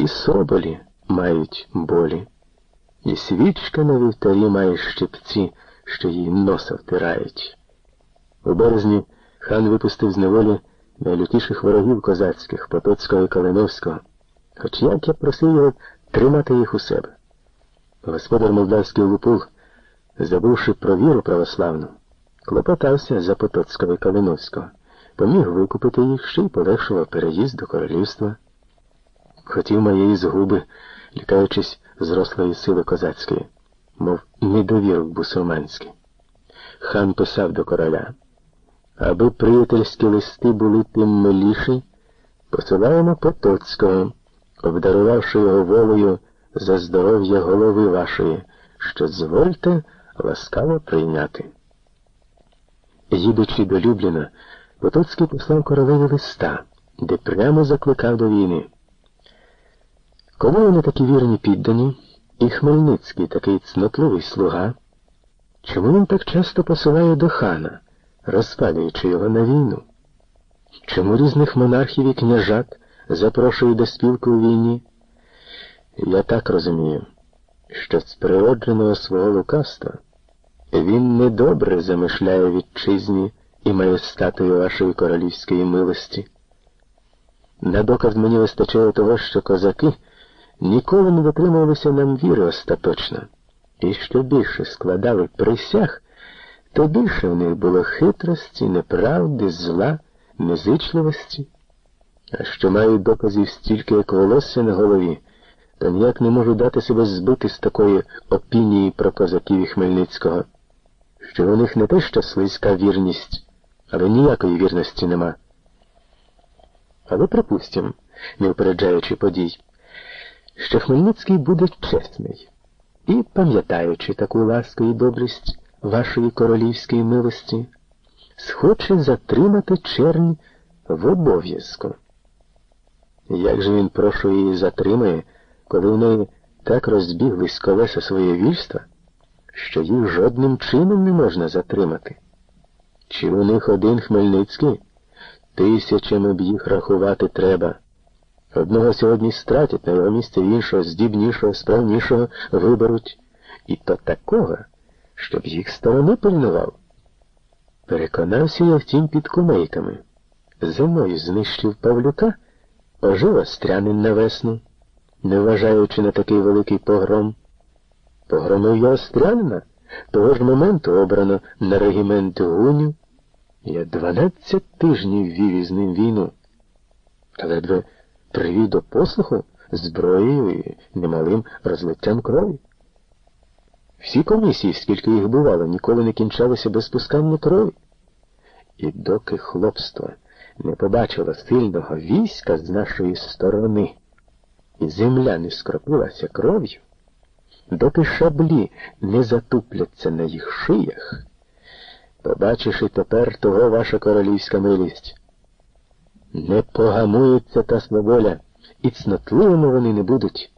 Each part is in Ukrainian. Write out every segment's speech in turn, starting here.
і соболі мають болі, і свічка на вівтарі має щепці, що їй носа втирають. У березні хан випустив з неволі найлютіших ворогів козацьких Потоцького і Калиновського, хоч як я просив його тримати їх у себе. Господар молдавський Лупул, забувши про віру православну, клопотався за Потоцького і Калиновського, поміг викупити їх ще й полегшував переїзд до королівства. Хотів моєї згуби, лікаючись зрослої сили козацької, мов недовірок бусурманський. Хан писав до короля. Аби приятельські листи були тим миліші, посилаємо Потоцького, обдарувавши його волею за здоров'я голови вашої, що звольте ласкаво прийняти. Їдучи до Любліна, Потоцький послав королеві листа, де прямо закликав до війни. Кому вони такі вірні піддані, і Хмельницький такий цнотливий слуга, чому він так часто посилає до хана? розпалюючи його на війну. Чому різних монархів і княжат запрошують до спілки у війні? Я так розумію, що з природженого свого лукавства він недобре замишляє вітчизні і має статую вашої королівської милості. На доказ мені вистачає того, що козаки ніколи не дотримувалися нам віри остаточно, і що більше складали присяг то більше в них було хитрості, неправди, зла, незичливості. А що мають доказів стільки, як волосся на голові, то ніяк не можу дати себе збити з такої опінії про козаків і Хмельницького, що у них не те що слизька вірність, але ніякої вірності нема. Але припустимо, не впереджаючи подій, що Хмельницький буде чесний і, пам'ятаючи таку ласку і добрість, вашої королівської милості, схоче затримати чернь в обов'язку. Як же він, прошу, її затримає, коли в неї так розбіглись колеса своє вільства, що їх жодним чином не можна затримати? Чи у них один Хмельницький? Тисячами б їх рахувати треба. Одного сьогодні стратять на його місце іншого, здібнішого, справнішого виберуть. І то такого щоб їх сторони пильнував. Переконався я втім під кумейками. Зимою знищив Павлюка, ожив острянин на весну, не вважаючи на такий великий погром. Погромив я острянина, того ж моменту обрано на регімент гуню. Я дванадцять тижнів вів із ним війну, ледве привів до послуху зброєю і немалим розлиттям крові. Всі комісії, скільки їх бувало, ніколи не кінчалися без пускання крові. І доки хлопство не побачило сильного війська з нашої сторони, і земля не скропилася кров'ю, доки шаблі не затупляться на їх шиях, побачиш і тепер того ваша королівська милість. Не погамується та своболя, і цнотливими вони не будуть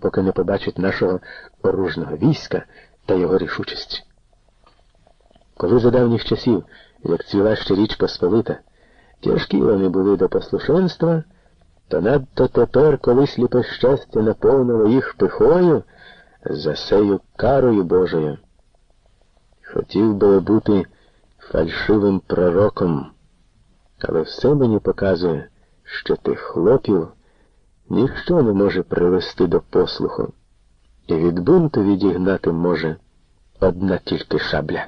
поки не побачить нашого оружного війська та його рішучості. Коли за давніх часів, як цвіла ще річ Посполита, тяжкі вони були до послушенства, то надто тепер, коли сліпе щастя наповнило їх пихою, за сею карою Божою. Хотів би бути фальшивим пророком, але все мені показує, що тих хлопів ніщо не може привести до послуху, і від бунту відігнати може одна тільки шабля.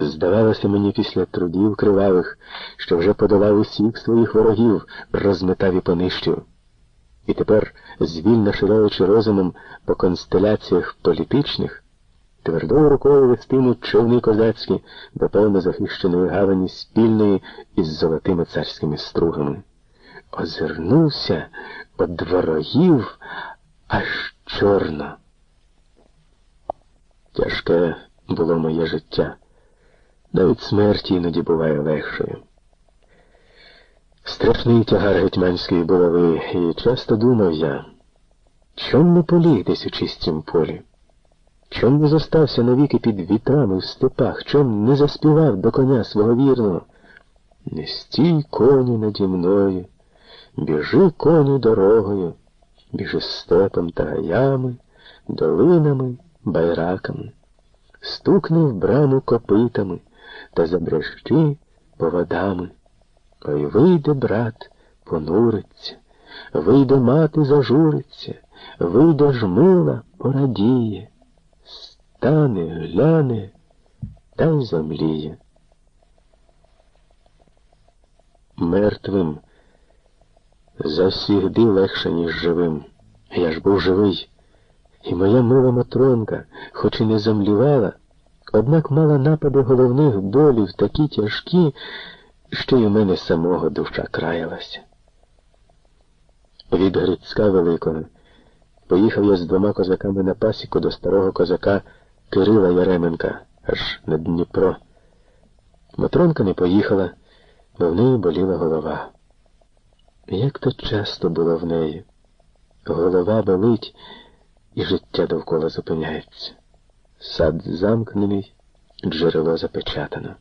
Здавалося мені після трудів кривавих, що вже подолав усіх своїх ворогів, розметав і понищив. І тепер, звільно шираючи розумом по констеляціях політичних, твердою рукою вестимуть човни козацькі до певно захищеної гавані спільної із золотими царськими стругами. Озирнувся од ворогів аж чорно. Тяжке було моє життя, навіть смерть іноді буває легшою. Страшний тягар гетьманської булави, і часто думав я, чом не поліг у чистім полі, чом не зостався навіки під вітрами в степах, чом не заспівав до коня свого вірного. Не стій коню наді мною. Біжи коню дорогою, біжи степом та гаями, долинами, байраками, стукни в браму копитами та забрещи поводами. Ой вийде, брат, понуриться, вийде мати зажуриться, вийде ж мила порадіє, стане, гляне та й замліє. Мертвим завсігди легше, ніж живим. Я ж був живий. І моя мила Матронка, хоч і не замлівала, однак мала напади головних болів такі тяжкі, що й у мене самого душа краялася. Від Грицька Великого поїхав я з двома козаками на пасіку до старого козака Кирила Яременка аж на Дніпро. Матронка не поїхала, бо в неї боліла голова. Як то часто було в неї. Голова болить, і життя довкола зупиняється. Сад замкнений, джерело запечатано.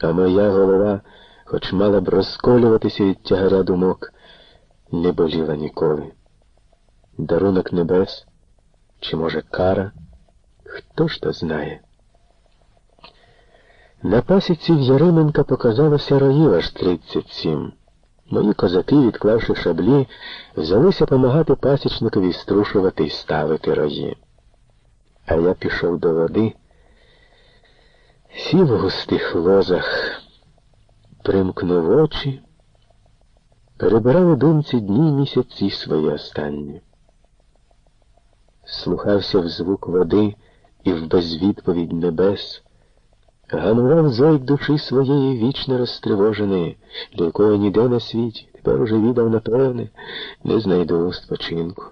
А моя голова, хоч мала б розколюватися від тягаря думок, не боліла ніколи. Дарунок небес, чи, може, кара, хто ж то знає? На пасіці в Яременка показалося роїв аж тридцять сім. Мої козаки, відклавши шаблі, взялися помагати пасічникові струшувати і ставити рої. А я пішов до води, сів в густих лозах, примкнув очі, перебирав у думці дні місяці свої останні. Слухався в звук води і в безвідповідь небес. ганував зойк душі своєї вічно розтривоженої, до якого ніде на світі, тепер уже віддав напевне, не знайду спочинку.